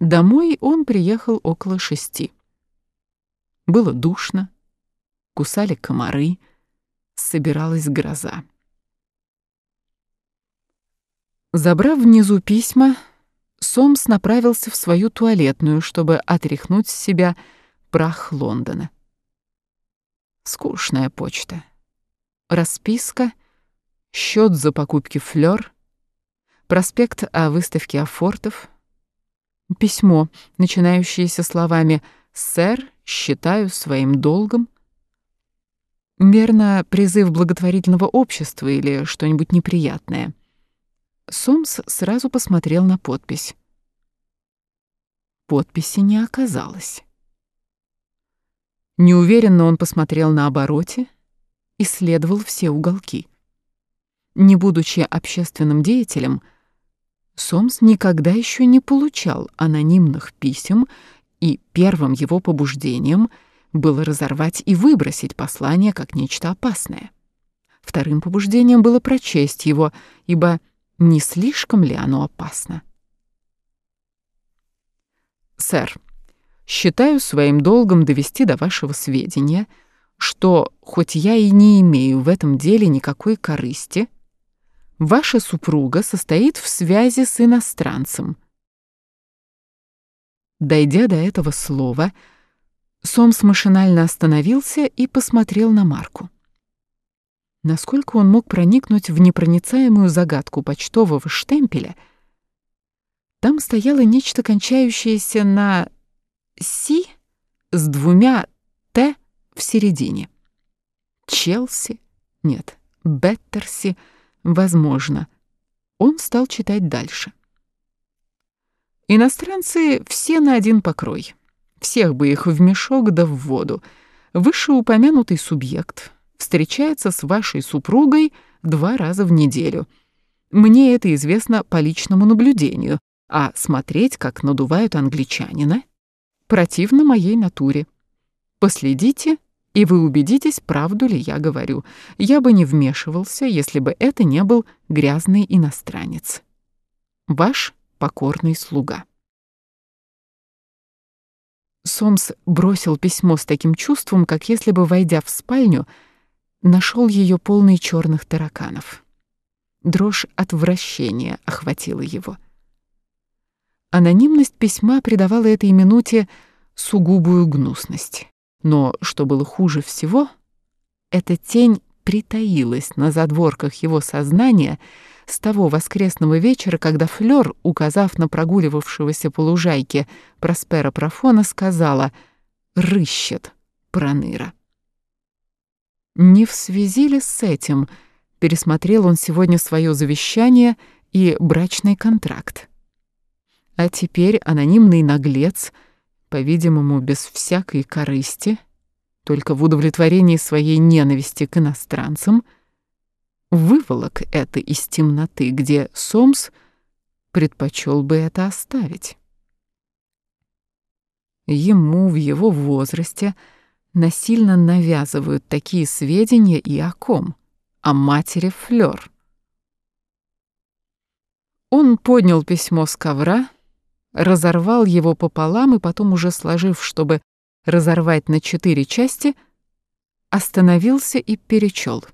Домой он приехал около шести. Было душно, кусали комары, собиралась гроза. Забрав внизу письма, Сомс направился в свою туалетную, чтобы отряхнуть с себя прах Лондона. Скучная почта. Расписка, счет за покупки флёр, проспект о выставке афортов, письмо, начинающееся словами «Сэр, считаю своим долгом», верно, призыв благотворительного общества или что-нибудь неприятное. Сомс сразу посмотрел на подпись. Подписи не оказалось. Неуверенно он посмотрел на обороте, исследовал все уголки. Не будучи общественным деятелем, Сомс никогда еще не получал анонимных писем, и первым его побуждением было разорвать и выбросить послание как нечто опасное. Вторым побуждением было прочесть его, ибо не слишком ли оно опасно? «Сэр, считаю своим долгом довести до вашего сведения, что, хоть я и не имею в этом деле никакой корысти, ваша супруга состоит в связи с иностранцем». Дойдя до этого слова, Сомс машинально остановился и посмотрел на Марку. Насколько он мог проникнуть в непроницаемую загадку почтового штемпеля, там стояло нечто, кончающееся на «си» с двумя «т» в середине. Челси? Нет. Беттерси? Возможно. Он стал читать дальше. Иностранцы все на один покрой. Всех бы их в мешок да в воду. Вышеупомянутый субъект встречается с вашей супругой два раза в неделю. Мне это известно по личному наблюдению, а смотреть, как надувают англичанина, противно моей натуре. Последите, и вы убедитесь, правду ли я говорю. Я бы не вмешивался, если бы это не был грязный иностранец. Ваш покорный слуга. Сомс бросил письмо с таким чувством, как если бы, войдя в спальню, нашел ее полной черных тараканов. Дрожь отвращения охватила его. Анонимность письма придавала этой минуте сугубую гнусность. Но, что было хуже всего, эта тень притаилась на задворках его сознания с того воскресного вечера, когда Флёр, указав на прогуливавшегося по лужайке Проспера Профона, сказала «Рыщет Проныра». Не в связи ли с этим пересмотрел он сегодня свое завещание и брачный контракт? А теперь анонимный наглец, по-видимому, без всякой корысти, только в удовлетворении своей ненависти к иностранцам, выволок это из темноты, где Сомс предпочел бы это оставить. Ему в его возрасте – насильно навязывают такие сведения и о ком? О матери Флёр. Он поднял письмо с ковра, разорвал его пополам и потом, уже сложив, чтобы разорвать на четыре части, остановился и перечел.